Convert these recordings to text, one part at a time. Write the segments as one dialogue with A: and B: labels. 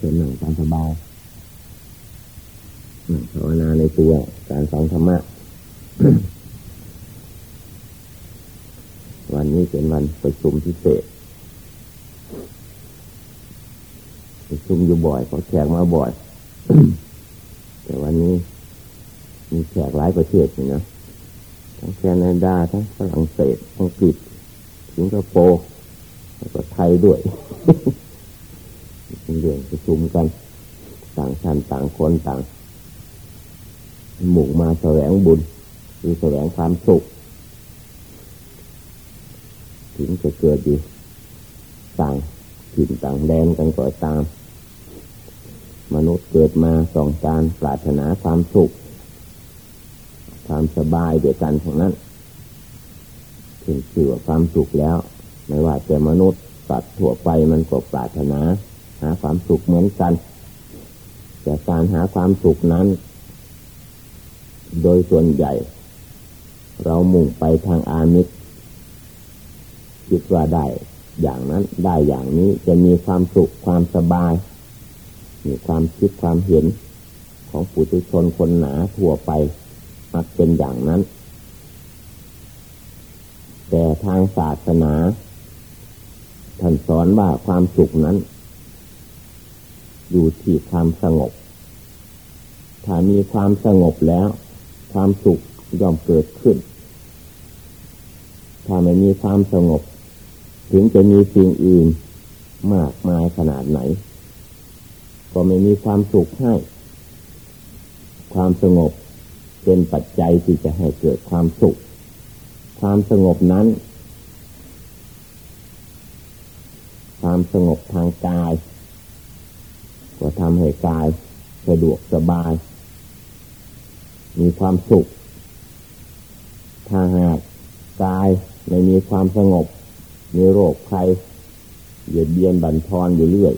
A: เชิญหนังตามสบายภาวนาในตัวการสอนธรรมะ วันนี้เป็นวันประชุมพิเศษประชุมอยู่บ่อยเพราะแขกมาบ่อย แต่วันนี้ มีแขกหลายประเทศอยู่นะทั้งแคนาดาทั้งฝรั่งเศสอังกฤษสิงคโปร์แล้วก็ไทยด้วย เป็นเรื่องประชุมกัน ต่างชาติต่างคนต่างหมู่มาแสวงบุญคือแสวงความสุข ถึงจะเกิดอยู่ต่างถิ่นต่างแดนกันก็ตาม มนุษย์เกิดมาสองการปรารถนาความสุข ความสบายเดียวกันของนั้นถึงชื่อความสุขแล้ว ไม่ว่าจะมนุษย์สัตว์ทั่วไปมันก็ปรารถนา หาความสุขเหมือนกัน แต่การหาความสุขนั้น โดยส่วนใหญ่ เรามุ่งไปทางอามิตรคิดว่าได้อย่างนั้นได้อย่างนี้จะมีความสุขความสบาย มีความคิดความเห็นของปุถุชนคนหนาทั่วไป มักเป็นอย่างนั้น แต่ทางศาสนาท่านสอนว่าความสุขนั้น อยู่ที่ความสงบ ถ้ามีความสงบแล้ว ความสุขย่อมเกิดขึ้น ถ้าไม่มีความสงบ ถึงจะมีสิ่งอื่นมากมายขนาดไหน ก็ไม่มีความสุขให้ ความสงบเป็นปัจจัยที่จะให้เกิดความสุข ความสงบนั้น ความสงบทางกาย ก็ทำให้กายสะดวกสบาย มีความสุข ถ้าหากกายไม่มีความสงบ มีโรคภัยเบียดเบียนบั่นทอนอยู่เรื่อย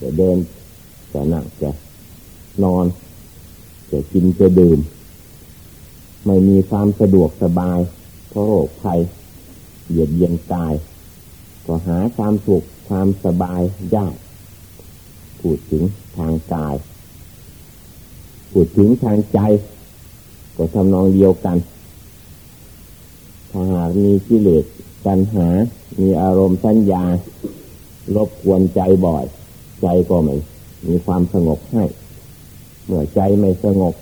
A: จะเดินจะนั่งจะนอน จะกินจะดื่ม ไม่มีความสะดวกสบายเพราะโรคภัยเบียดเบียนกาย ก็หาความสุขความสบายยาก พูดถึงทางกาย พูดถึงทางใจ ก็ทำนองเดียวกัน ถ้าหากมีกิเลสปัญหา มีอารมณ์สัญญา รบกวนใจบ่อย ใจก็ไม่มีความสงบให้ เมื่อใจไม่สงบ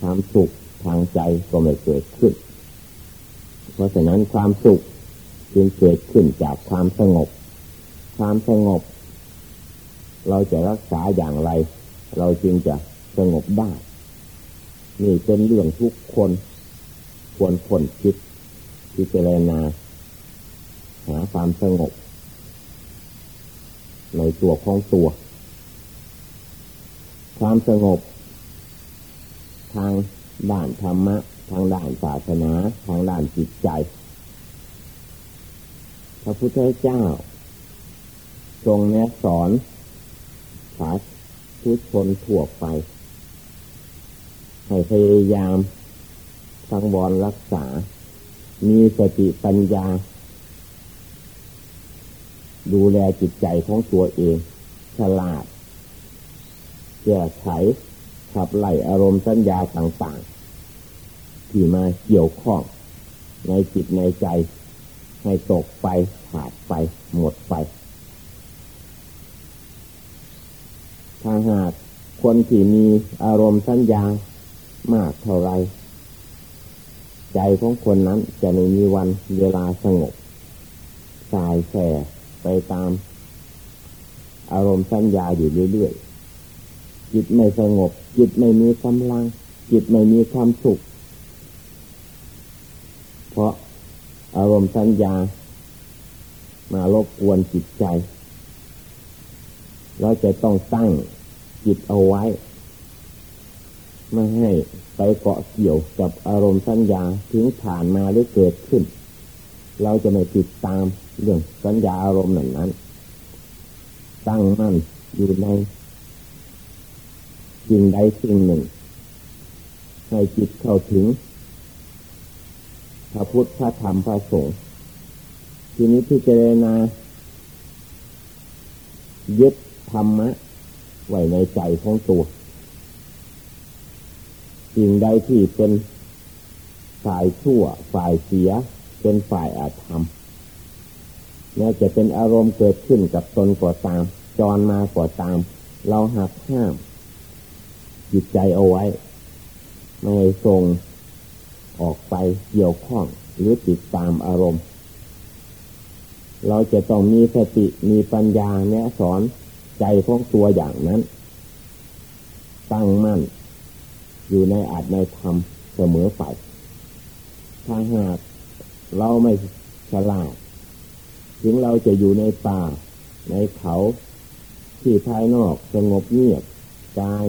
A: ความสุขทางใจก็ไม่เกิดขึ้น เพราะฉะนั้นความสุขจึงเกิดขึ้นจากความสงบ ความสงบ เราจะรักษาอย่างไร เราจึงจะสงบได้นี่เป็นเรื่องทุกคน ควรคนคิดพิจารณาหาความสงบ ในตัวของตัว ความสงบ ทางด้านธรรมะ ทางด้านศาสนา ทางด้านจิตใจ พระพุทธเจ้า ทรงแนะสอน สาธุชนทั่วไป ให้พยายามสังวรรักษา มีสติปัญญา ดูแลจิตใจของตัวเอง ฉลาดแก้ไขขับไล่อารมณ์สัญญาต่างๆ ที่มาเกี่ยวข้องในจิตในใจ ให้ตกไปขาดไปหมดไป ถ้าหากคนที่มีอารมณ์สัญญามากเท่าไร ใจของคนนั้นจะไม่มีวันเวลาสงบสายแส่ไปตาม อารมณ์สัญญาอยู่เรื่อยๆ จิตไม่สงบ จิตไม่มีกำลัง จิตไม่มีความสุข เพราะอารมณ์สัญญา มารบกวนจิตใจ เราจะต้องตั้ง จิตเอาไว้ ไม่ให้ไปเกาะเกี่ยวกับอารมณ์สัญญาถึงผ่านมาหรือเกิดขึ้น เราจะไม่ติดตามเรื่องสัญญาอารมณ์นั้นนั้น ตั้งมั่นอยู่ในสิ่งใดสิ่งหนึ่ง ให้จิตเข้าถึงพระพุทธพระธรรมพระสงฆ์ทีนี้พิจรณายึดธรรมะ ไว้ในใจของตัวสิ่งใดที่เป็นฝ่ายชั่ว ฝ่ายเสีย เป็นฝ่ายอาธรรมแม้จะเป็นอารมณ์เกิดขึ้นกับตนก่าตาม จรมากว่าตาม เราหักห้าม จิตใจเอาไว้ ไม่ส่งออกไปเกี่ยวข้องหรือติดตามอารมณ์ เราจะต้องมีสติมีปัญญาแนะสอน ใจของตัวอย่างนั้น ตั้งมั่น อยู่ในอาจในธรรมเสมอไปถ้าหากเราไม่ฉลาด ถึงเราจะอยู่ในป่า ในเขาที่ภายนอกสงบเงียบกาย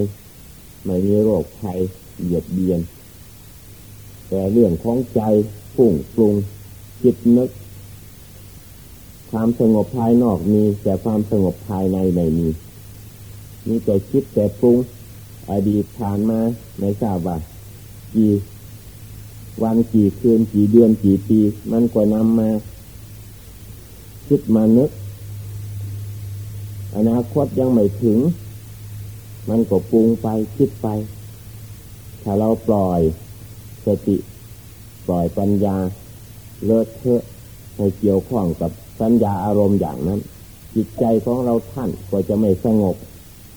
A: ไม่มีโรคภัยเหยียดเบียน แต่เรื่องของใจปุ่งปรุงจิตนึก ความสงบภายนอกมี แต่ความสงบภายในไม่มีมีแต่คิดแต่ปรุง อดีตผ่านมาไม่ทราบว่ากี่วันกี่คืนกี่เดือนกี่ปี มันก็นำมา คิดมานึก อนาคตยังไม่ถึง มันก็ปรุงไปคิดไป ถ้าเราปล่อยสติ ปล่อยปัญญา เลิศเทอะให้เกี่ยวข้องกับ สัญญาอารมณ์อย่างนั้น จิตใจของเราท่านก็จะไม่สงบ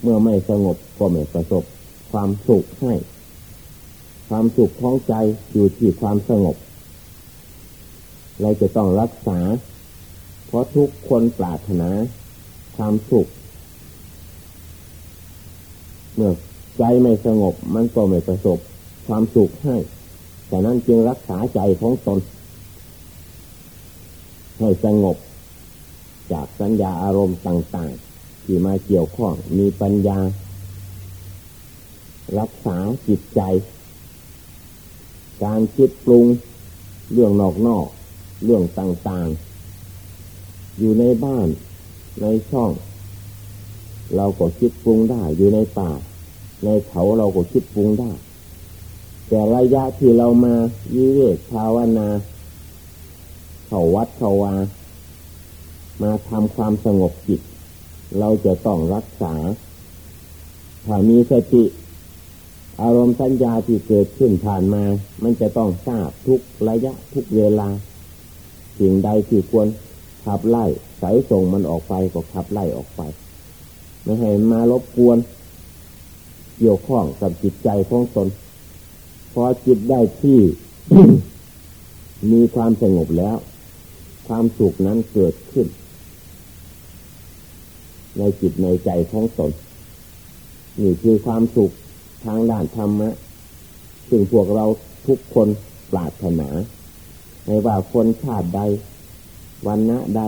A: เมื่อไม่สงบก็ไม่ประสบ ความสุขให้ ความสุขของใจอยู่ที่ความสงบ เราจะต้องรักษา เพราะทุกคนปรารถนา ความสุข เมื่อใจไม่สงบมันก็ไม่ประสบ ความสุขให้แต่นั้นจึงรักษาใจของตนให้สงบ จากสัญญาอารมณ์ต่างๆ ที่มาเกี่ยวข้องมีปัญญา รักษาจิตใจ การคิดปรุง เรื่องนอกนอก เรื่องต่างๆ อยู่ในบ้านในช่อง เราก็คิดปรุงได้อยู่ในป่า ในเขาเราก็คิดปรุงได้ แต่ระยะที่เรามาวิเวกภาวนา เขาวัดเขาวา มาทำความสงบจิต เราจะต้องรักษา ถ้ามีสติ อารมณ์สัญญาที่เกิดขึ้นผ่านมา มันจะต้องทราบทุกระยะทุกเวลา สิ่งใดที่ควรขับไล่สายส่งมันออกไปก็ขับไล่ออกไป ไม่ให้มารบกวนเกี่ยวข้องกับจิตใจของตนพอจิตได้ที่ มีความสงบแล้ว ความสุขนั้นเกิดขึ้น ในจิตในใจของตนนี่คือความสุขทางด้านธรรมะซึ่งพวกเราทุกคนปรารถนาไม่ว่าคนชาติใด วันณะใด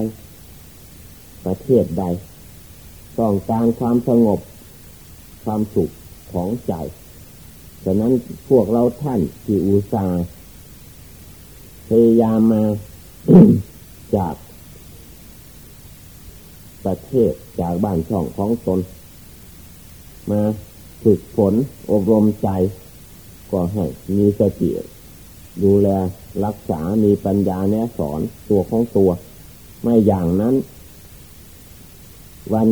A: ประเทศใด ต้องการความสงบ ความสุขของใจฉะนั้นพวกเราท่านที่อุตส่าห์พยายามมาจากประเทศ จากบ้านช่องของตน มาฝึกฝนอบรมใจ ก็ให้มีสติดูแลรักษา มีปัญญาแนะสอนตัวของตัว ไม่อย่างนั้น วัน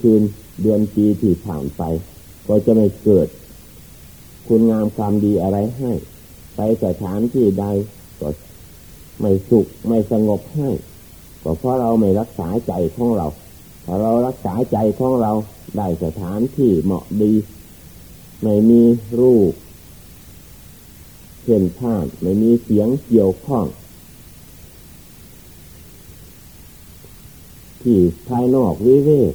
A: คืนเดือนปีที่ผ่านไป ก็จะไม่เกิด คุณงามความดีอะไรให้ ไปสถานที่ใดก็ไม่สุข ไม่สงบให้ก็เพราะเราไม่รักษาใจของเรา ถ้าเรารักษาใจของเราได้สถานที่เหมาะดี ไม่มีรูปเห็นผ่านไม่มีเสียงเกี่ยวข้อง ที่ภายนอกวิเวก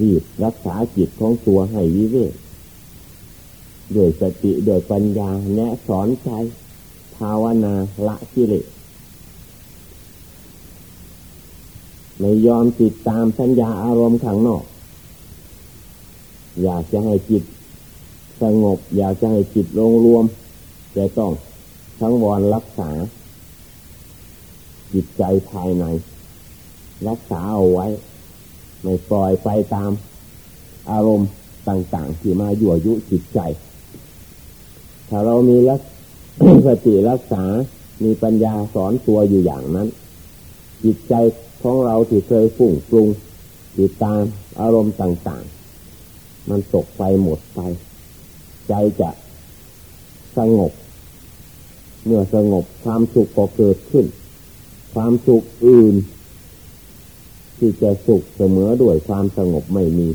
A: รีบรักษาจิตของตัวให้วิเวกโดยสติโดยปัญญาแนะสอนใจ ภาวนาละกิเลส ไม่ยอมติดตามสัญญาอารมณ์ข้างนอก อยากจะให้จิตสงบ อยากจะให้จิตลงรวมจะต้องทั้งวรรักษา จิตใจภายใน รักษาเอาไว้ ไม่ปล่อยไปตามอารมณ์ต่างๆ ที่มายั่วยุจิตใจ ถ้าเรามีรักสติรักษา มีปัญญาสอนตัวอยู่อย่างนั้น จิตใจ ของเราที่เคยฝุ่งปรุงติดตามอารมณ์ต่าง ๆ มันตกไปหมดไป ใจจะสงบ เมื่อสงบความสุขก็เกิดขึ้น ความสุขอื่น ที่จะสุขเสมอด้วยความสงบไม่มี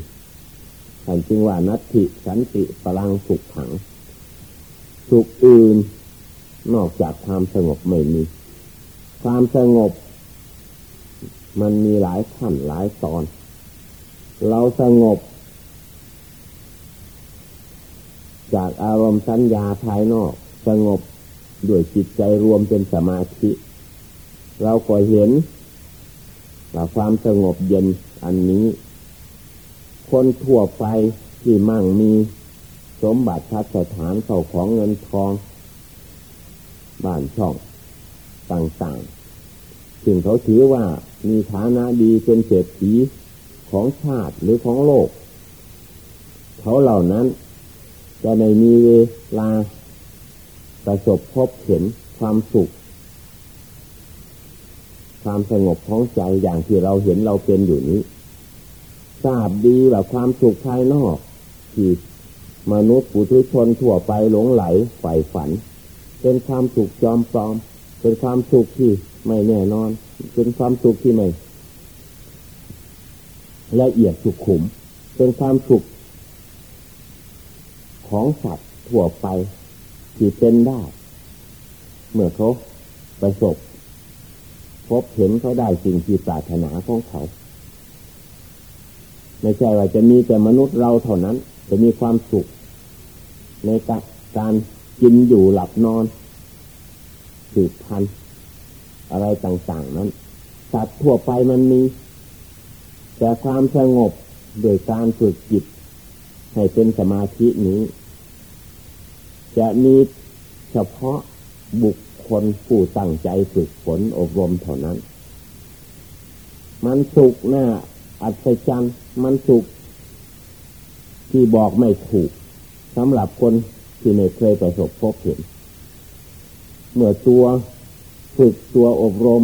A: ท่านจึงว่านัตถิสันติพลังสุขขัง สุขอื่น นอกจากความสงบไม่มี ความสงบ มันมีหลายขั้นหลายตอน เราสงบ จากอารมณ์สัญญาภายนอก สงบด้วยจิตใจรวมเป็นสมาธิ เราก็เห็นว่าความสงบเย็นอันนี้ คนทั่วไปที่มั่งมีสมบัติพัสถานเข้าของเงินทอง บ้านช่องต่างๆ ซึ่งเขาถือว่า มีฐานะดีเป็นเศรษฐีของชาติหรือของโลก เขาเหล่านั้นจะในมีเวลาประสบพบเห็นความสุข ความสงบของใจอย่างที่เราเห็นเราเป็นอยู่นี้ ทราบดีว่าความสุขภายนอกที่มนุษย์ปุถุชนทั่วไปหลงไหลใฝ่ฝัน เป็นความสุขจอมปลอม เป็นความสุขที่ไม่แน่นอน เป็นความสุขที่ไม่ละเอียดสุขขุม เป็นความสุขของสัตว์ทั่วไปที่เป็นได้ เมื่อเขาประสบ พบเห็นเขาได้สิ่งที่ปรารถนาของเขา ไม่ใช่ว่าจะมีแต่มนุษย์เราเท่านั้น จะมีความสุข ในการกินอยู่หลับนอนสืบพันธุ์ อะไรต่างๆนั้นสัตว์ทั่วไปมันมี แต่ความสงบโดยการฝึกจิต ให้เป็นสมาธินี้ จะมีเฉพาะบุคคลผู้ตั้งใจฝึกฝนอบรมเท่านั้น มันสุขหน้าอัศจรรย์มันสุข ที่บอกไม่ถูกสำหรับคนที่ไม่เคยประสบพบเห็น เมื่อตัว ฝึกตัวอบรม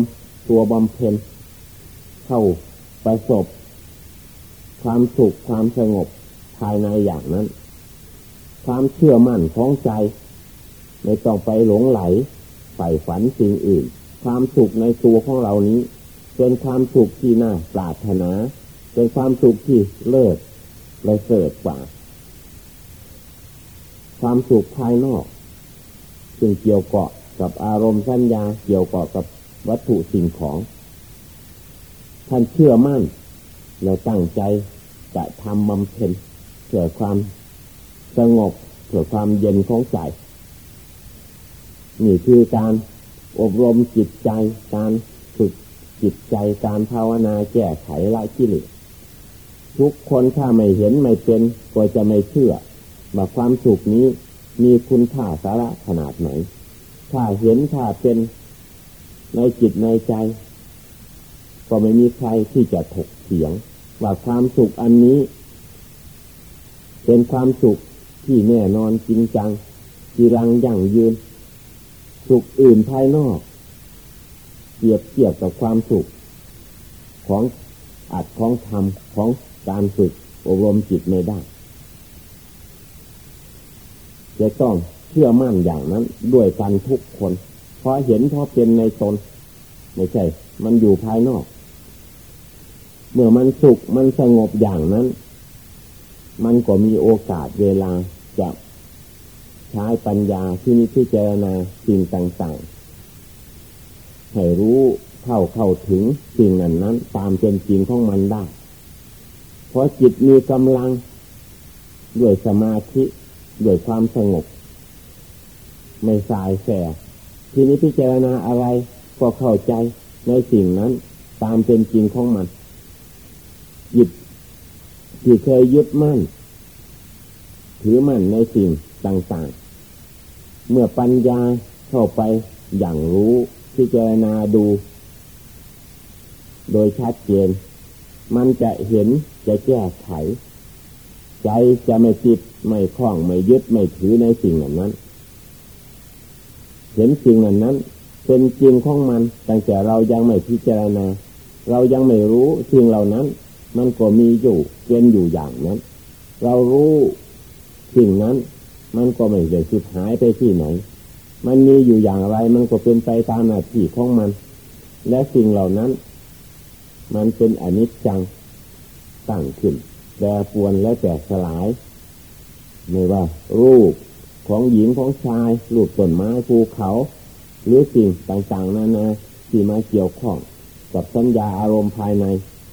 A: ตัวบำเพ็ญเข้าประสบ ความสุขความสงบภายในอย่างนั้น ความเชื่อมั่นของใจ ไม่ต้องไปหลงไหลใฝ่ฝันสิ่งอื่น ความสุขในตัวของเรานี้ เป็นความสุขที่น่าปรารถนา เป็นความสุขที่เลิศและเสริฐกว่า ความสุขภายนอก จึงเกี่ยวเกาะ กับอารมณ์สัญญาเกี่ยวกาะกับวัตถุสิ่งของ ท่านเชื่อมั่นและตั้งใจจะทำบำเพ็ญเพื่อความสงบเพื่อความเย็นของใจนี่คือการอบรมจิตใจการฝึกจิตใจการภาวนาแก้ไขละกิเลสทุกคนถ้าไม่เห็นไม่เป็นก็จะไม่เชื่อว่าความสุขนี้มีคุณค่าสาระขนาดไหน ถ้าเห็นถ้าเป็นในจิตในใจ ก็ไม่มีใครที่จะถกเถียง ว่าความสุขอันนี้ เป็นความสุขที่แน่นอนจริงจังจีรังยั่งยืน สุขอื่นภายนอกเกียบเกียบกับความสุข ของอัดของทำของการฝึกอบรมจิตไม่ได้จะต้อง เชื่อมั่นอย่างนั้น ด้วยกันทุกคนเพราะเห็นเพราะเป็นในตนไม่ใช่ มันอยู่ภายนอก เมื่อมันสุขมันสงบอย่างนั้น มันก็มีโอกาสเวลาจะใช้ปัญญาที่นิพพานาสิ่งต่างๆ ให้รู้เข้าเข้าถึงสิ่งนั้นนั้น ตามเป็นจริงของมันได้ เพราะจิตมีกำลัง ด้วยสมาธิ ด้วยความสงบ ไม่สายแสทีนี้พิจารณาอะไรก็เข้าใจในสิ่งนั้น ตามเป็นจริงของมันยึดที่เคยยึดมั่น ถือมั่นในสิ่งต่างๆ เมื่อปัญญาเข้าไปอย่างรู้พิจารณาดู โดยชัดเจน มันจะเห็นจะแก้ไข ใจจะไม่ติดไม่คล้องไม่ยึดไม่ถือในสิ่งนั้นนั้น เห็นสิ่งนั้นนั้น เป็นจริงของมันตั้งแต่เรายังไม่พิจารณา เรายังไม่รู้สิ่งเหล่านั้น มันก็มีอยู่เป็นอยู่อย่างนั้น เรารู้สิ่งนั้น มันก็ไม่ได้สุดหายไปที่ไหน มันมีอยู่อย่างไรมันก็เป็นไปตามหน้าที่ของมัน และสิ่งเหล่านั้น มันเป็นอนิจจังตั้งขึ้นแปรปวนและแตกสลาย ไม่ว่ารูป ของหญิงของชายรูปต้นไม้ภูเขาหรือสิ่งต่างๆนานาที่มาเกี่ยวข้อง กับสัญญาอารมณ์ภายใน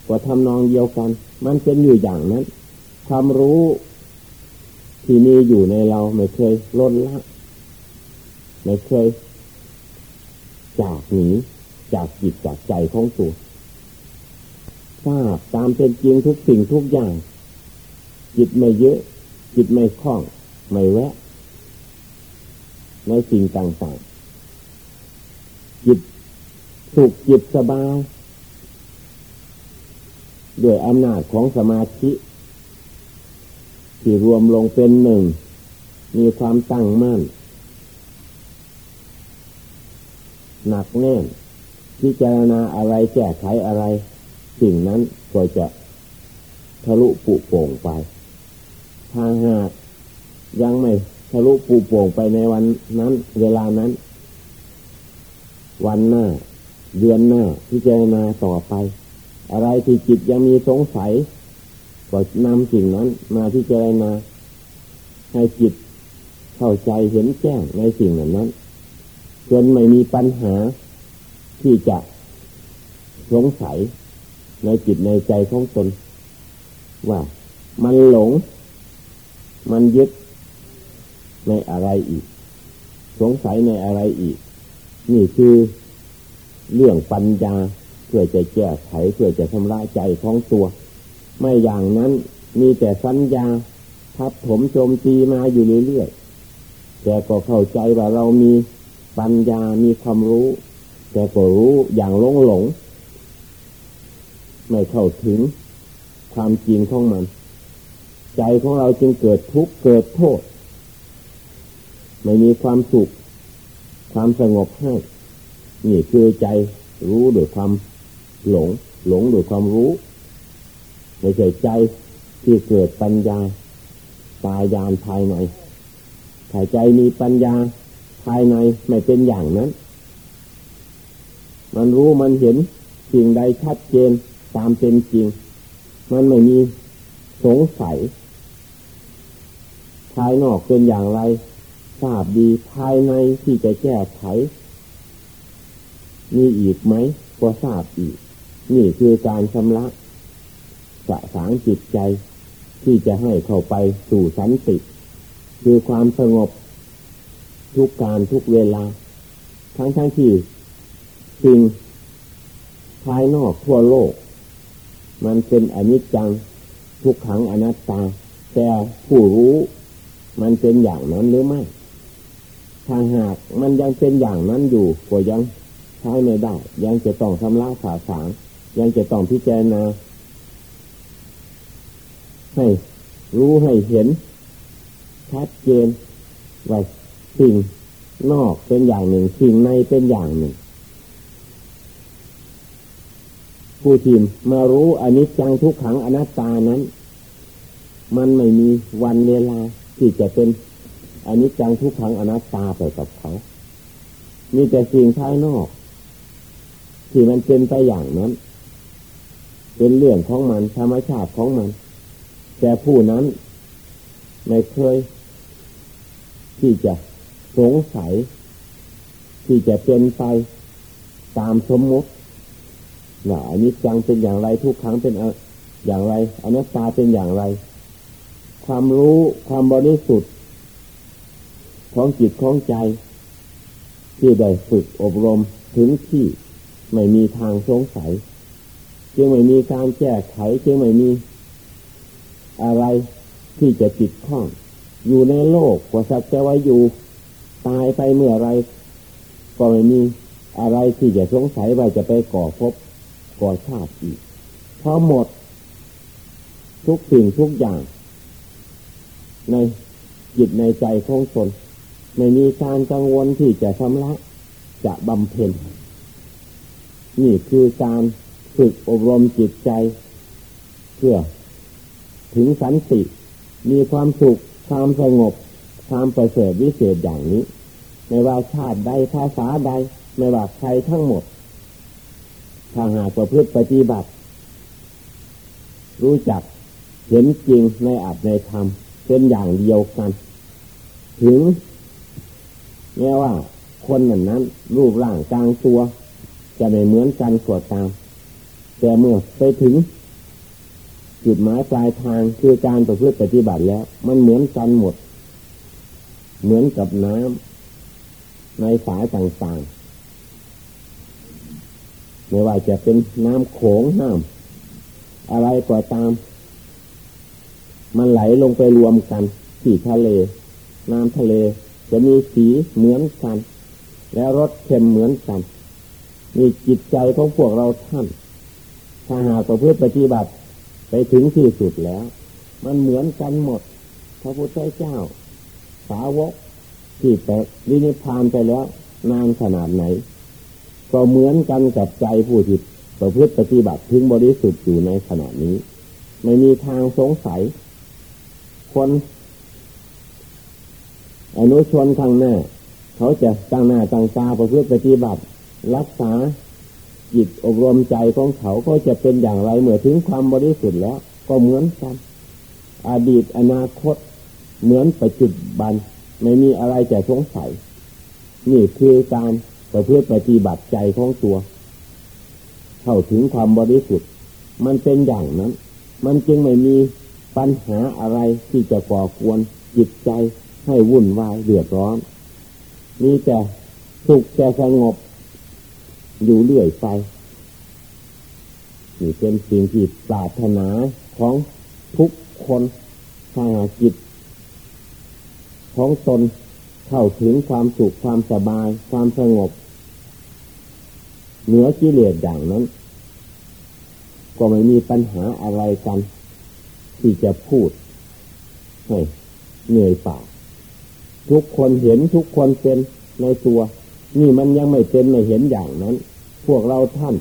A: ก็ทำนองเดียวกัน มันเป็นอยู่อย่างนั้นความรู้ที่มีอยู่ในเราไม่เคยลดละไม่เคย จากหนีจากจิตจากใจของตัวทราบตามเป็นจริงทุกสิ่งทุกอย่าง จิตไม่เยอะ จิตไม่คล่อง ไม่แวะ ในสิ่งต่างๆ จิตสุขจิตสบายด้วยอำนาจของสมาธิ ที่รวมลงเป็นหนึ่ง มีความตั้งมั่น หนักแน่นพิจารณาอะไรแก้ไขอะไร สิ่งนั้นก็จะทะลุปุโป่งไป ถ้าหากยังไม่ ทะลุปุโป่งไปในวันนั้น เวลานั้น วันหน้า เดือนหน้าพิจรณาต่อไป อะไรที่จิตยังมีสงสัยก็นำสิ่งนั้น มาพิจรณาให้จิตเข้าใจเห็นแจ้งในสิ่งเหล่านั้นจนไม่มีปัญหาที่จะสงสัยในจิตในใจของตนว่ามันหลง มันยึด ในอะไรอีก สงสัยในอะไรอีก นี่คือเรื่องปัญญาเพื่อจะแก้ไขเพื่อจะทำลายใจของตัว ไม่อย่างนั้นมีแต่สัญญาทับถมโจมตีมาอยู่เรื่อยๆแต่ก็เข้าใจว่าเรามีปัญญามีความรู้ แต่ก็รู้อย่างหลงหลง ไม่เข้าถึงความจริงของมัน ใจของเราจึงเกิดทุกข์เกิดโทษ ไม่มีความสุข ความสงบให้ นี่คือใจรู้โดยความหลง หลงโดยความรู้ ไม่ใช่ใจที่เกิดปัญญาตายานภายในถ้าใจมีปัญญาภายในไม่เป็นอย่างนั้น มันรู้มันเห็นสิ่งใดชัดเจนตามเป็นจริง มันไม่มีสงสัยภายนอกเป็นอย่างไร ทราบดีภายในที่จะแก้ไข มีอีกไหมก็ทราบอีก นี่คือการชำระสะสางจิตใจ ที่จะให้เข้าไปสู่สันติ คือความสงบ ทุกการทุกเวลา ทั้งทั้งที่สิ่งภายนอกทั่วโลก มันเป็นอนิจจังทุกขังอนัตตา แต่ผู้รู้มันเป็นอย่างนั้นหรือไม่ ถ้าหากมันยังเป็นอย่างนั้นอยู่ก็ยังใช้ไม่ได้ ยังจะต้องทำลายสาสางยังจะต้องพิจารณาให้รู้ให้เห็น ชัดเจนว่าสิ่งนอกเป็นอย่างหนึ่ง สิ่งในเป็นอย่างหนึ่ง ผู้ทีมมารู้อนิจจังทุกขังอนัตตานั้น มันไม่มีวันเวลาที่จะเป็น อันิจจังทุกขังอนัตตาไปกับเขา มีแต่สิ่งภายนอก ที่มันเป็นไปอย่างนั้น เป็นเรื่องของมันธรรมชาติของมัน แต่ผู้นั้นไม่เคย ที่จะสงสัย ที่จะเป็นไปตามสมมติว่าอันนี้จังเป็นอย่างไรทุกครั้งเป็นอย่างไรอนัตตาเป็นอย่างไร ความรู้ความบริสุทธิ์ ของจิตของใจ ที่ได้ฝึกอบรมถึงที่ไม่มีทางสงสัยจึงไม่มีการแก้ไขจึงไม่มีอะไรที่จะติดข้อง อยู่ในโลกกว่าสัตว์จะไว้อยู่ ตายไปเมื่อไร ก็ไม่มีอะไรที่จะสงสัยว่าจะไปก่อพบก่อชาติอีกเพราะหมด ทุกสิ่งทุกอย่าง ในจิตในใจของตน ไม่มีการกังวลที่จะชำระจะบำเพ็ญนี่คือการฝึกอบรมจิตใจ เพื่อ ถึงสันติ มีความสุข ความสงบ ความประเสริฐวิเศษอย่างนี้ ไม่ว่าชาติใดภาษาใด ไม่ว่าใครทั้งหมด ถ้าหากประพฤติปฏิบัติ รู้จักเห็นจริงในอัตในธรรมเป็นอย่างเดียวกัน ถึง แม้ว่า คนนั้นนั้น รูปร่างกลางตัว จะไม่เหมือนกันกว่าตาม แต่เมื่อไปถึง จุดหมายปลายทางคือการประพฤติปฏิบัติแล้ว มันเหมือนกันหมด เหมือนกับน้ำในสายต่างๆ ไม่ว่าจะเป็นน้ำโขงน้ำอะไรก็ตาม มันไหลลงไปรวมกันที่ทะเล น้ำทะเล จะมีสีเหมือนกัน แล้วรสเค็มเหมือนกันมีจิตใจของพวกเราท่านถ้าหากประพฤติปฏิบัติไปถึงที่สุดแล้ว มันเหมือนกันหมด พระพุทธเจ้า สาวกที่แต่วินิพพานไปแล้ว นานขนาดไหน ก็เหมือนกันกับใจผู้ที่ประพฤติปฏิบัติถึงบริสุทธิ์อยู่ในขณะนี้ ไม่มีทางสงสัย คน อนุชนข้างหน้า เขาจะตั้งหน้าตั้งตาประพฤติปฏิบัติ รักษาจิตอบรมใจของเขาก็จะเป็นอย่างไรเมื่อถึงความบริสุทธิ์แล้ว ก็เหมือนกัน อดีตอนาคต เหมือนปัจจุบัน ไม่มีอะไรจะสงสัย นี่คือการประพฤติปฏิบัติใจของตัว เข้าถึงความบริสุทธิ์ มันเป็นอย่างนั้น มันจึงไม่มีปัญหาอะไรที่จะก่อกวนจิตใจ ให้วุ่นวายเดือดร้อน มีแต่สุขแต่สงบ อยู่เรื่อยไปนี่เป็นสิ่งที่ปรารถนาของทุกคนถ้าจิตของตนเข้าถึงความสุขความสบาย ความสงบ เหนือกิเลสอย่างนั้น ก็ไม่มีปัญหาอะไรกัน ที่จะพูดให้เหนื่อยปล่า ทุกคนเห็นทุกคนเป็นในตัว นี่มันยังไม่เป็นไม่เห็นอย่างนั้น พวกเราท่าน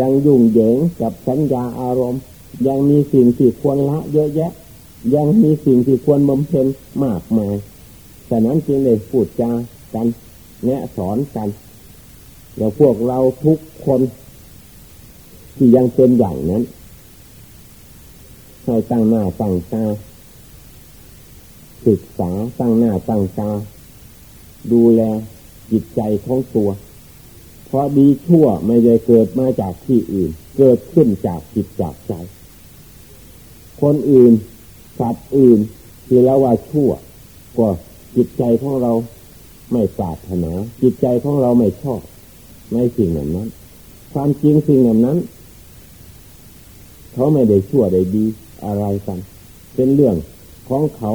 A: ยังยุ่งเหยิงกับสัญญาอารมณ์ ยังมีสิ่งที่ควรละเยอะแยะ ยังมีสิ่งที่ควรบำเพ็ญมากมายแต่นั้นจึงเลยพูดจากันแนะสอนกันแล้วพวกเราทุกคนที่ยังเป็นอย่างนั้นให้ตั้งหน้าตั้งตา ศึกษาตั้งหน้าตั้งตาดูแลจิตใจของตัว เพราะดีชั่วไม่ได้เกิดมาจากที่อื่น เกิดขึ้นจากจิตจากใจ คนอื่นสัตว์อื่นที่ล้วว่าชั่วก็จิตใจของเราไม่ปรารถนา จิตใจของเราไม่ชอบในสิ่งนั้นนั้น ความจริงสิ่งนั้นนั้น เขาไม่ได้ชั่วได้ดีอะไรกัน เป็นเรื่องของเขา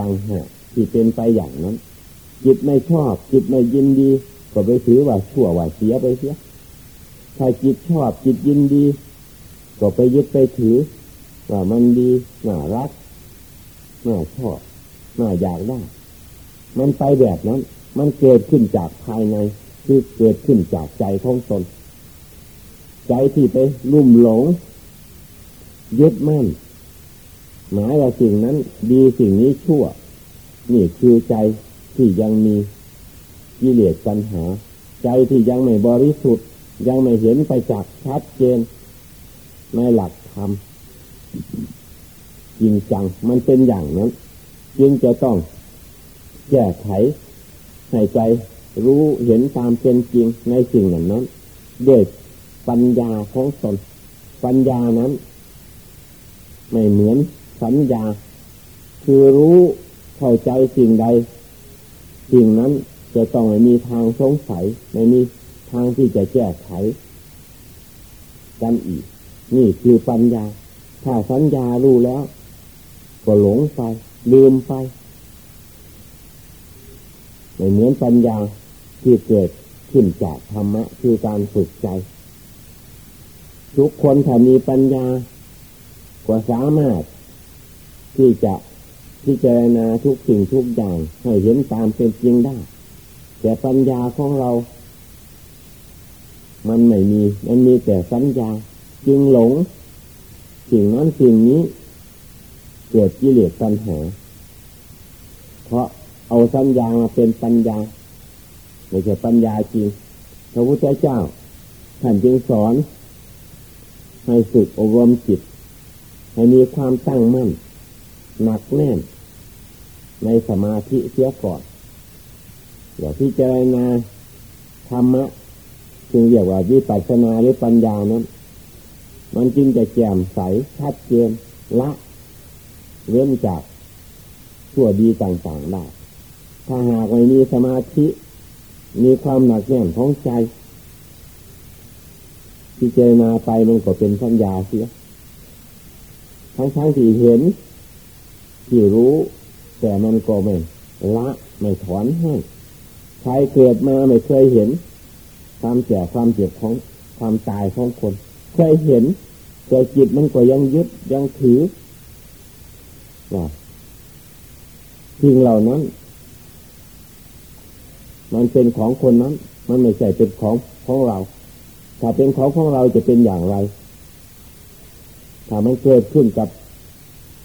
A: ต่างหากที่เป็นไปอย่างนั้น จิตไม่ชอบ จิตไม่ยินดี ก็ไปถือว่าชั่วว่าเสียไปเสียถ้าจิตชอบจิตยินดี ก็ไปยึดไปถือ ว่ามันดีน่ารักน่าชอบน่าอยากได้มันไปแบบนั้น มันเกิดขึ้นจากภายใน คือเกิดขึ้นจากใจของตน ใจที่ไปลุ่มหลงยึดมั่น หมายว่าสิ่งนั้น ดีสิ่งนี้ชั่ว นี่คือใจที่ยังมีกิเลสปัญหา ใจที่ยังไม่บริสุทธิ์ ยังไม่เห็นไปจากชัดเจน ในหลักธรรมจริงจังมันเป็นอย่างนั้น จึงจะต้องแก้ไขให้ใจรู้เห็นตามเป็นจริงในสิ่งนั้นนั้นด้วยปัญญาของตนปัญญานั้น ไม่เหมือน สัญญา คือรู้เข้าใจสิ่งใด สิ่งนั้นจะต้องม่มีทางสงสัยไม่มีทางที่จะแก้ไข กันอีก นี่คือปัญญา ถ้าสัญญารู้แล้ว ก็หลงไปลืมไปไม่เหมือนปัญญาที่เกิดขึ้นจากธรรมะ คือการฝึกใจ ทุกคนถ้ามีปัญญา ก็สามารถ ที่จะพิจารณาทุกสิ่งทุกอย่างให้เห็นตามเป็นจริงได้ แต่ปัญญาของเรา มันไม่มี มันมีแต่สัญญา จึงหลง สิ่งนั้นสิ่งนี้ เกิดกิเลสตัณหา เพราะเอาสัญญามาเป็นปัญญาไม่ใช่ปัญญาจริง พระพุทธเจ้าท่านจึงสอน ให้ฝึกอบรมจิต ให้มีความตั้งมั่น หนักแน่น ในสมาธิเสียก่อนอย่าพิจารณาธรรมะจึงเรียกว่าวิปัสสนาหรือปัญญานั้น มันจึงจะแจ่มใสชัดเจนละเว้นจากชั่วดีต่างๆได้ถ้าหากไม่มีสมาธิ มีความหนักแน่นของใจพิจารณาไปมันก็เป็นสัญญาเสีย ทั้งๆที่เห็น ที่รู้ แต่มันก็ไม่ละไม่ถอนให้ใครเกิดมาไม่เคยเห็น ความแก่ความเจ็บของความตายของคน เคยเห็นแต่จิตมันก็ยังยึดยังถือว่าสิ่งเหล่านั้น มันเป็นของคนนั้น มันไม่ใช่เป็นของของเรา ถ้าเป็นของของเราจะเป็นอย่างไร ถ้ามันเกิดขึ้นกับ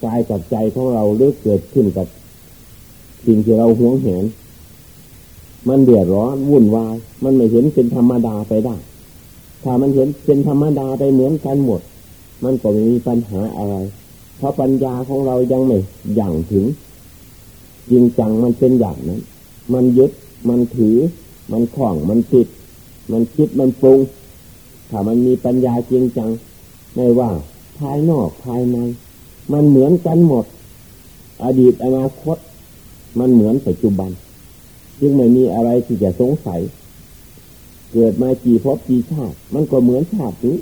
A: กายกับใจของเราหรือเกิดขึ้นกับสิ่งที่เราหวงแหน มันเดือดร้อนวุ่นวาย มันไม่เห็นเป็นธรรมดาไปได้ ถ้ามันเห็นเป็นธรรมดาไปเหมือนกันหมด มันก็ไม่มีปัญหาอะไร เพราะปัญญาของเรายังไม่อย่างถึง จริงจังมันเป็นอย่างนั้น มันยึด มันถือ มันคล้อง มันติด มันคิด มันปรุง ถ้ามันมีปัญญาจริงจัง ไม่ว่าภายนอกภายใน มันเหมือนกันหมด อดีตอนาคต มันเหมือนปัจจุบัน จึงไม่มีอะไรที่จะสงสัย เกิดมากี่พบกี่ชาติ มันก็เหมือนชาตินี้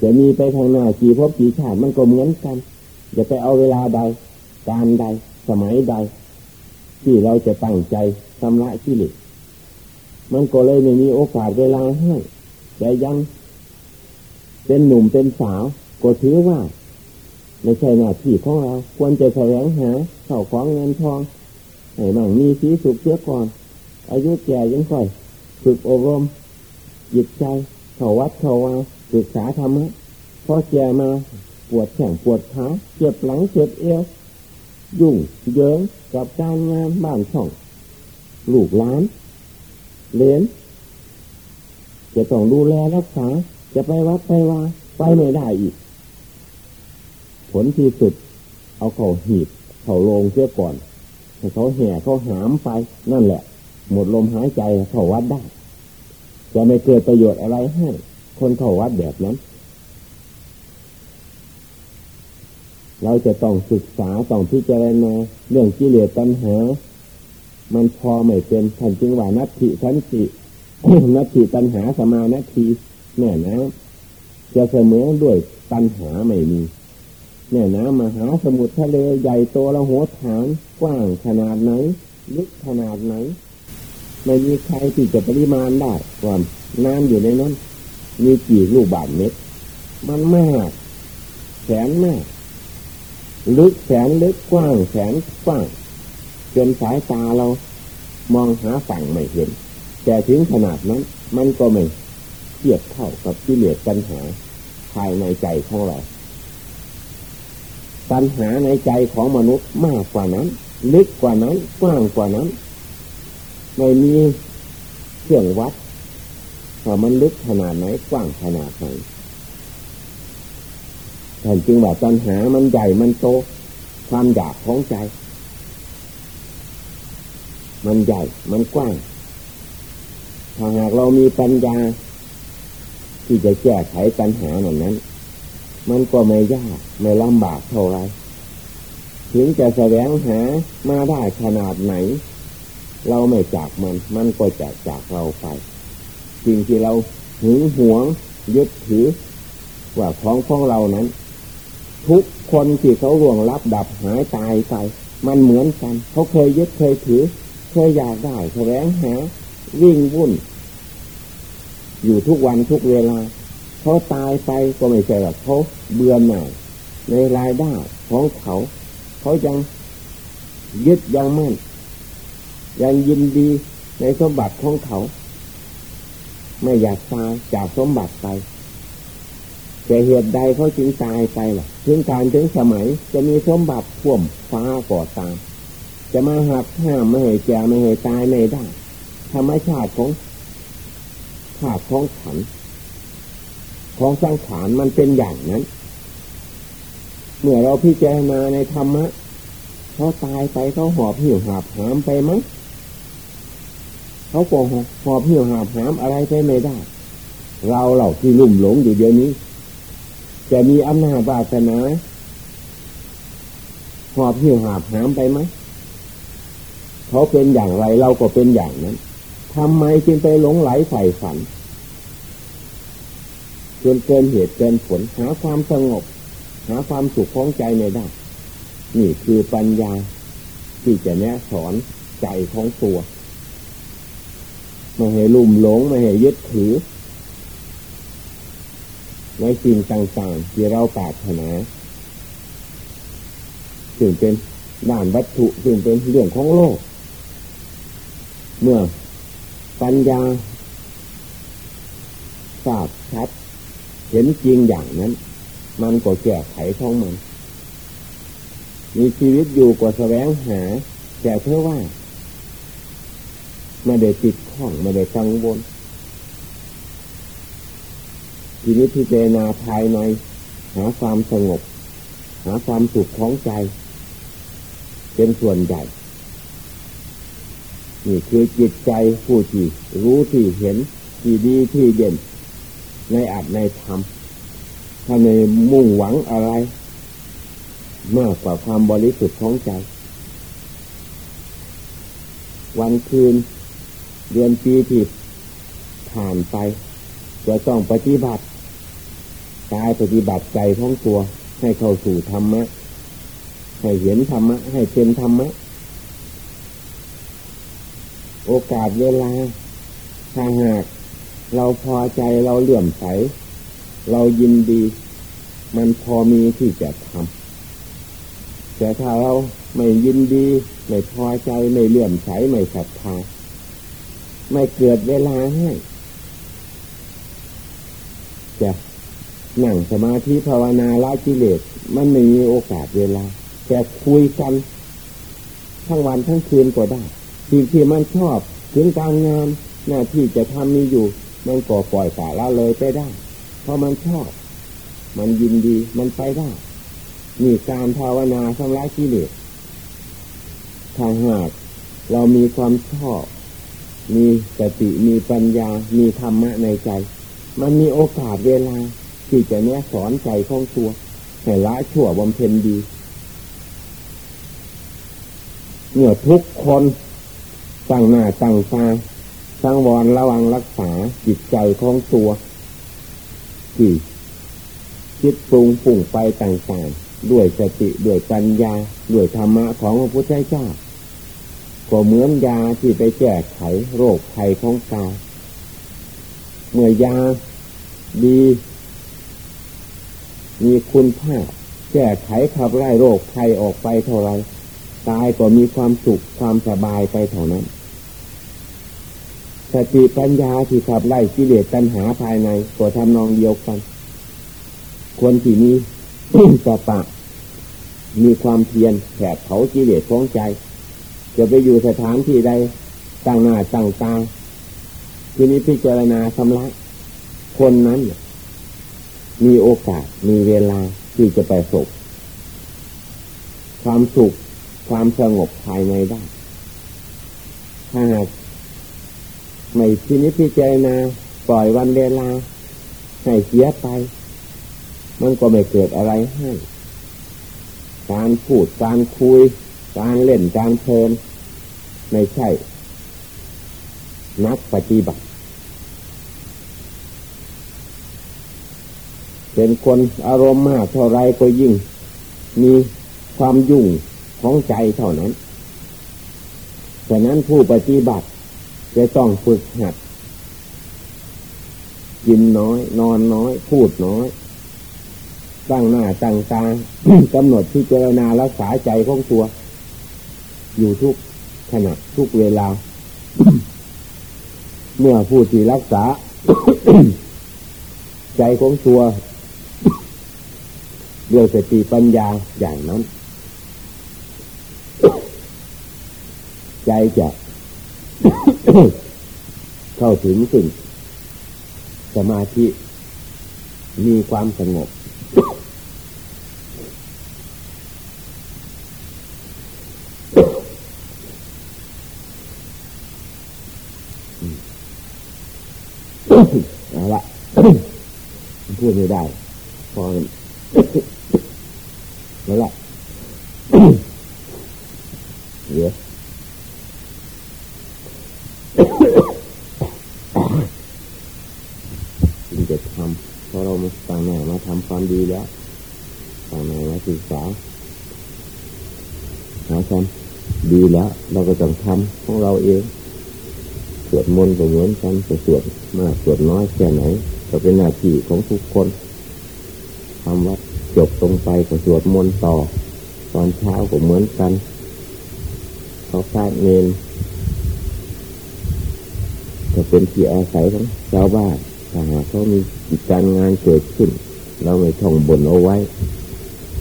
A: จะมีไปทางหน้ากี่พบกี่ชาติมันก็เหมือนกันจะไปเอาเวลาใด การใด สมัยใด ที่เราจะตั้งใจชำระที่เหลือมันก็เลยไม่มีโอกาสเวลาให้แต่ยัง เป็นหนุ่มเป็นสาว ก็ถือว่า ไม่ใช่หน้าที่ของเรา ควรจะแสวงหาเข่าของเงินทองให้มั่งมีสีสุขเสียก่อน อายุแก่ยังค่อย ฝึกอบรมจิตใจ เขาวัดเขาวาศึกษาธรรมะพอแก่มาปวดแข้งปวดขาเจ็บหลังเจ็บเอวยุ่งเยิงกับการงานบ้านช่องลูกหลานเลี้ยนจะต้องดูแลรักษา จะไปวัดไปวาไปไม่ได้อีก ผลที่สุด เอาเขาหีบ เขาลงเสียก่อนให้เขาแห่เขาหามไปนั่นแหละ หมดลมหายใจเขาวัดได้ จะไม่เกิดประโยชน์อะไรให้ คนเขาวัดแบบนั้น เราจะต้องศึกษาต้องพิจารณาเรื่องกิเลสตัณหา มันพอไม่เป็นท่านจึงว่านัตถิสันตินัตถิตัณหาสมานัตถิ แน่นะจะเสมอด้วยตัณหาไม่มีแม่น้ำมหาสมุทรทะเลใหญ่โตละหัวฐานกว้างขนาดไหน ลึกขนาดไหน ไม่มีใครที่จะปริมาณได้ความน้ำอยู่ในนั้น มีกี่ลูกบาทเม็ดมันมากแสนมากลึกแสนลึกกว้างแสนกว้างจนสายตาเรามองหาฝั่งไม่เห็น แต่ถึงขนาดนั้น มันก็ไม่ เทียบเท่ากับที่เลือปัญหาภายในใจของเรา ปัญหาในใจของมนุษย์มากกว่านั้น ลึกกว่านั้น กว้างกว่านั้น ไม่มีเครื่องวัดว่ามันลึกขนาดไหน กว้างขนาดไหนท่านจึงว่าปัญหามันใหญ่มันโต ความอยากของใจ มันใหญ่ มันกว้างถ้าหากเรามีปัญญา ที่จะแก้ไขปัญหาเหล่านั้น มันก็ไม่ยากไม่ลำบากเท่าไรถึงจะแสวงหามาได้ขนาดไหน เราไม่จากมัน มันก็จะจากเราไปสิ่งที่เราหึงหวงยึดถือ ว่าของของเรานั้น ทุกคนที่เขาล่วงลับดับหายตายไปมันเหมือนกัน เขาเคยยึดเคยถือ เคยอยากได้แสวงหาวิ่งวุ่น อยู่ทุกวันทุกเวลาเขาตายไปก็ไม่ใช่แบบเขาเบื่อหน่ายในรายได้ของเขา เขายังยึดยังมั่น ยังยินดีในสมบัติของเขา ไม่อยากตายจากสมบัติไปแต่เหตุใดเขาจึงตายไปล่ะ ถึงการถึงสมัยจะมีสมบัติท่วมฟ้าก่อตาม จะมาหักห้ามไม่ให้แก่ไม่ให้ตายไม่ได้ ธรรมชาติของ ธาตุของขันของสังขารมันเป็นอย่างนั้น เมื่อเราพิจารณาในธรรมะเขาตายไปเขาหอบหิวหาบหามไปไหมเขาโกหกหอบหิวหาบหามอะไรไปไม่ได้ เราเหล่าที่ลุ่มหลงอยู่เดี๋ยวนี้ จะมีอำนาจวาสนาหอบหิวหาบหามไปไหมเขาเป็นอย่างไรเราก็เป็นอย่างนั้น ทำไมจึงไปหลงไหลใส่ฝันจนเกินเหตุเกินผลหาความสงบ หาความสุขของใจในได้ นี่คือปัญญาที่จะแนะสอนใจของตัวไม่ให้ลุ่มหลงไม่ให้ยึดถือ ในสิ่งต่างๆ ที่เราปรารถนาซึ่งเป็นด้านวัตถุซึ่งเป็นเรื่องของโลก เมื่อ ปัญญาทราบชัด เห็นจริงอย่างนั้น มันก็แก้ไขท้องมัน มีชีวิตอยู่กว่าแสวงหา แต่เพื่อว่าไม่ได้ติดข้องไม่ได้กังวลทีนี้พิจารณาภายใน หาความสงบ หาความสุขของใจ เป็นส่วนใหญ่ นี่คือจิตใจผู้ที่รู้ที่เห็นที่ดีที่เด่นในอาจในธรรมถ้าในมุ่งหวังอะไร มากกว่าความบริสุทธิ์ของใจ วันคืน เดือนปีที่ผ่านไปจะต้องปฏิบัติกายปฏิบัติใจของตัว ให้เข้าสู่ธรรมะ ให้เห็นธรรมะ ให้เป็นธรรมะ โอกาสเวลาถ้าหากเราพอใจเราเลื่อมใส เรายินดี มันพอมีที่จะทำแต่ถ้าเราไม่ยินดี ไม่พอใจไม่เลื่อมใสไม่ศรัทธาไม่เกิดเวลาให้จะนั่งสมาธิภาวนาละกิเลสมันไม่มีโอกาสเวลาแต่คุยกัน ทั้งวันทั้งคืนก็ได้ สิ่งที่มันชอบถึงการงานหน้าที่จะทำมีอยู่ มันก็ปล่อยสาละเลยไปได้ เพราะมันชอบ มันยินดีมันไปได้มีการภาวนาทำลายกิเลสถ้าหากเรามีความชอบ มีสติมีปัญญา มีธรรมะในใจ มันมีโอกาสเวลา ที่จะเนี้ยสอนใจของตัวให้ละชั่วบำเพ็ญดีเมื่อทุกคน ตั้งหน้าตั้งตาสังวรระวังรักษาจิตใจของตัวที่คิดปรุงปุ่งไปต่างๆ ด้วยสติด้วยปัญญา ด้วยธรรมะของพระพุทธเจ้าก็เหมือนยาที่ไปแก้ไขโรคภัยของกายเมื่อยาดี มีคุณภาพแก้ไขขับไล่โรคภัยออกไปเท่าไรกายก็มีความสุขความสบายไปเท่านั้น สติปัญญาที่ขับไล่กิเลสตัณหาภายในก็ทำนองเดียวกัน คนที่มีสตะมีความเพียรแผดเผากิเลสของใจ จะไปอยู่สถานที่ใดตั้งหน้าตั้งตาทีนี้พิจารณาสำลักคนนั้น มีโอกาสมีเวลาที่จะไปสุขความสุขความสงบภายในได้ถ้าหาก ไม่ทีนี้พิจารณาปล่อยวันเวลา ให้เสียไป มันก็ไม่เกิดอะไรให้ การพูดการคุย การเล่นการเพลินไม่ใช่ นักปฏิบัติ เป็นคนอารมณ์มากเท่าไรก็ยิ่ง มีความยุ่งของใจเท่านั้นฉะนั้นผู้ปฏิบัติ จะต้องฝึกหัด กินน้อย นอนน้อย พูดน้อยตั้งหน้าตั้งตากำหนดที่เจรณารักษาใจของตัว อยู่ทุกขณะทุกเวลา เมื่อผู้ที่รักษา ใจของตัวด้วยสติปัญญาอย่างนั้น ใจจะ เข้าถึงสิ่งสมาธิมีความสงบ เอาละพูดไม่ได้ พอแล้วละเดี๋ยว จึงจะทำเพราะเรามาต่างแม่มาทำความดีแล้วต่างแม่มาศึกษาหาความดีแล้วเราก็ต้องทำของเราเองสวดมนต์ก็เหมือนกันจะสวดมากสวดน้อยแค่ไหน ก็เป็นหน้าที่ของทุกคนทำวัดจบตรงไปก็สวดมนต์ต่อ ตอนเช้าก็เหมือนกันเขาสร้างเนนก็เป็นที่อาศัยของชาวบ้าน ถ้าหากเขามีกิจการงานเกิดขึ้น เราไม่ท่องบนเอาไว้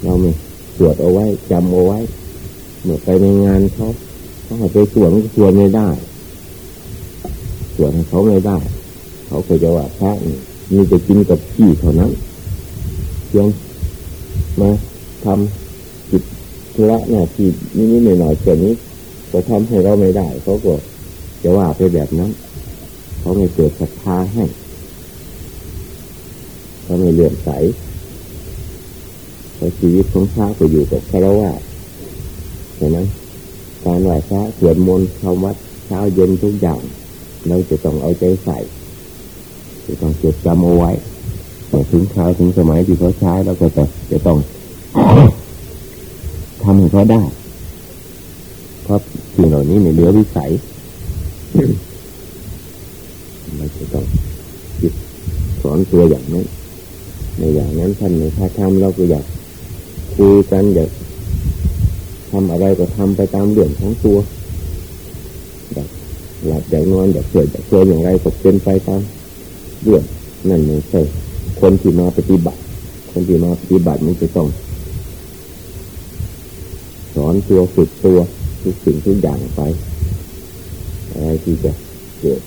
A: เราไม่สวดเอาไว้จำเอาไว้ เมื่อไปในงานเขาเขาห้ไปสวดสวดไม่ได้สวดเขาไม่ได้ เขาเคยจะว่าพระมีแต่กินกับขี้เท่านั้นเพียงมาทำจิตธุระหน้าที่นิดๆหน่อยๆแค่นี้ก็ทำให้เราไม่ได้ เขาก็จะว่าไปแบบนั้น เขาไม่เกิดศรัทธาให้ เขาไม่เลื่อมใสเพราะชีวิตของพระก็อยู่กับคารวะเห็นไหมการไหว้พระสวดมนต์เข้าวัดเช้าเย็นทุกอย่าง เราจะต้องเอาใจใส่จะต้องจดจำเอาไว้ถึงคราวถึงสมัยที่เขาใช้เราก็จะจะต้องทำให้เขาได้เพราะสิ่งเหล่านี้ในเหลือวิสัยเราจะต้องคิดสอนตัวอย่างนั้น ในอย่างนั้นท่านในถ้าทำเราก็อยากคุยกันอยากทำอะไรก็ทำไปตามเรื่องของตัวอยากหลับอยากนอนอยากเกิดอยากเกิดอย่างไรก็เป็นไปตามเรื่องนั่นไม่ใช่คนที่มาปฏิบัติ คนที่มาปฏิบัติมันจะต้องสอนตัวฝึกตัวทุกสิ่งทุกอย่างไป อะไรที่จะเกิด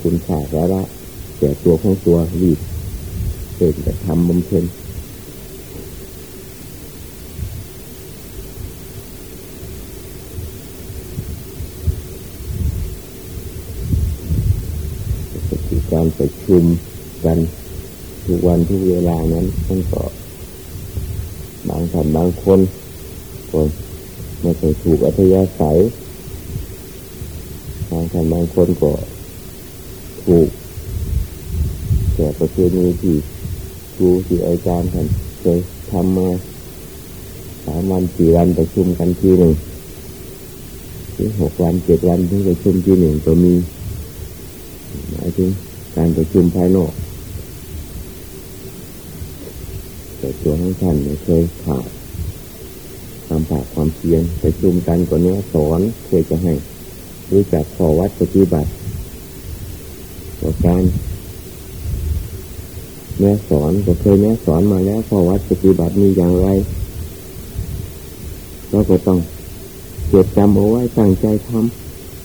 A: คุณค่าสาระแก่ตัวของตัวรีบ เกิดจะทำบำเพ็ญการประชุมกันทุกวันทุกเวลานั้นท่านก็บางท่านบางคนคนไม่เคยถูกอัธยาศัยบางท่านบางคนก็ถูกแต่ประเพณีที่ ครูที่อาจารย์ท่านเคยทำมาสามวันสี่วันประชุมกันทีหนึ่งถึงหกวันเจ็ดวันถึงประชุมทีหนึ่งก็มีหมายถึงการประชุมภายนอกแต่ตัวของท่านไม่เคยขาดความผากความเพียรไปชุมกันก็เนี้ยสอนเคยจะให้รู้จักขอวัดปฏิบัติต่อการ แม่สอนก็เคยแม่สอนมาแล้วขอวัดปฏิบัติมีอย่างไรเราก็ต้องเก็บจำเอาไว้ตั้งใจท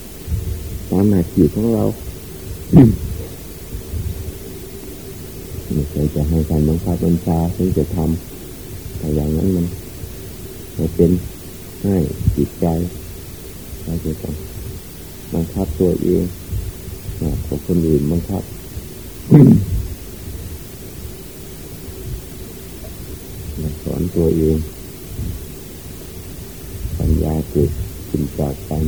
A: ำตามหน้าที่ของเราไม่เคยจะให้การบังคับบัญชาถึงจะทำแต่อย่างนั้นมันจะเป็นให้จิตใจเราจะต้องบังคับตัวเองนะกับคนอื่นบังคับ สอนตัวเองปัญญาเกิดขึ้นจากการ